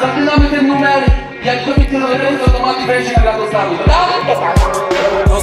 Zaczynamy ten numer. Jak to mi tyle ręce, to Mati będzie gra do stawu, dobra?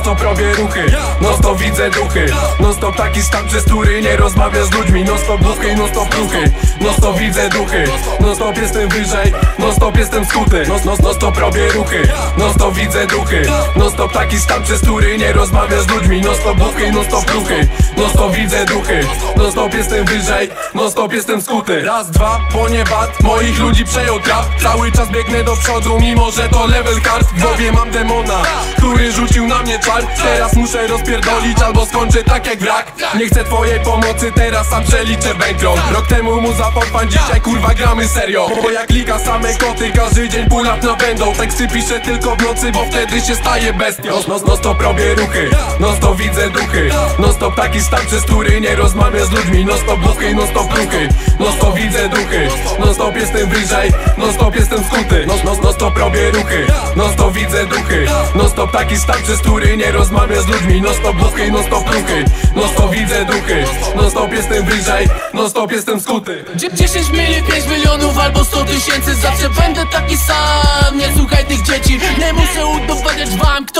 Stop robię ruchy, non stop widzę duchy. Non stop taki stan, przez który nie rozmawiam z ludźmi. Non stop buchy, non stop ruchy. Non stop widzę duchy, non stop jestem wyżej. Non stop jestem skuty, non, non stop robię ruchy. Non stop widzę duchy, non stop taki stan, przez który nie rozmawiam z ludźmi. Non stop buchy, non stop ruchy. Non stop widzę duchy, non stop jestem wyżej. Non stop jestem skuty. Raz, dwa, poniebat moich ludzi przejął trap. Cały czas biegnę do przodu, mimo że to level hard W głowie mam demona, który rzucił na mnie Teraz muszę rozpierdolić albo skończę tak jak wrak. Nie chcę twojej pomocy, teraz sam przeliczę bankroll Rok temu mu zapał dzisiaj kurwa gramy serio. Bo jak klika same koty, każdy dzień pulat na będą. Teksty piszę tylko w nocy, bo wtedy się staje bestią. No, no stop robię ruchy, no stop widzę duchy. No stop taki stan, przez który nie rozmawiam z ludźmi. No stop buchy, no stop ruchy, no stop widzę duchy. No stop jestem wyżej, no stop jestem skuty. No, no, no stop robię ruchy, no stop widzę duchy. No stop taki stan, przez który nie rozmawiam z ludźmi. No stop buchy, no stop ruchy, no stop widzę duchy. No stop jestem wyżej, no stop jestem skuty. Dzie- 10 mili, 5 milionów albo 100 tysięcy? Zawsze będę taki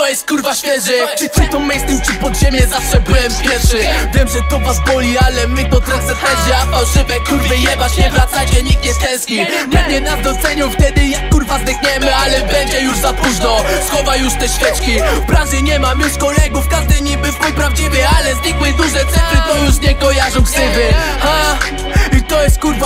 jest kurwa świeży. Czy, czy to mainstream, czy podziemie, zawsze byłem pierwszy. Wiem, że to was boli, ale my to trendseterzy A fałszywe. Kurwy jebać, nie wracajcie, nikt nie stęskni Pewnie nas docenią wtedy, jak kurwa zdechniemy Ale będzie już za późno, schowaj już te świeczki. W branży nie mam już kolegów, każdy niby chuj prawdziwy Ale znikły duże cyfry,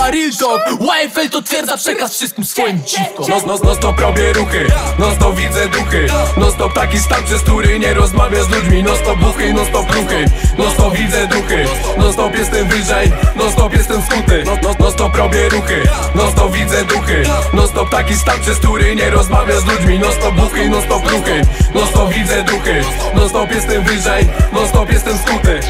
kurwa real YFL to twierdza przekaz wszystkim swoim dziwkom No, no, no stop robię ruchy, no stop widzę duchy No stop taki stan, przez który nie rozmawiam z ludźmi No stop buchy, no stop ruchy, no stop widzę duchy No stop jestem wyżej, no stop jestem skuty No, no, no stop robię ruchy, no stop widzę duchy No stop taki stan, przez który nie rozmawiam z ludźmi No stop buchy, no stop ruchy, no stop widzę duchy No stop jestem wyżej, no stop jestem skuty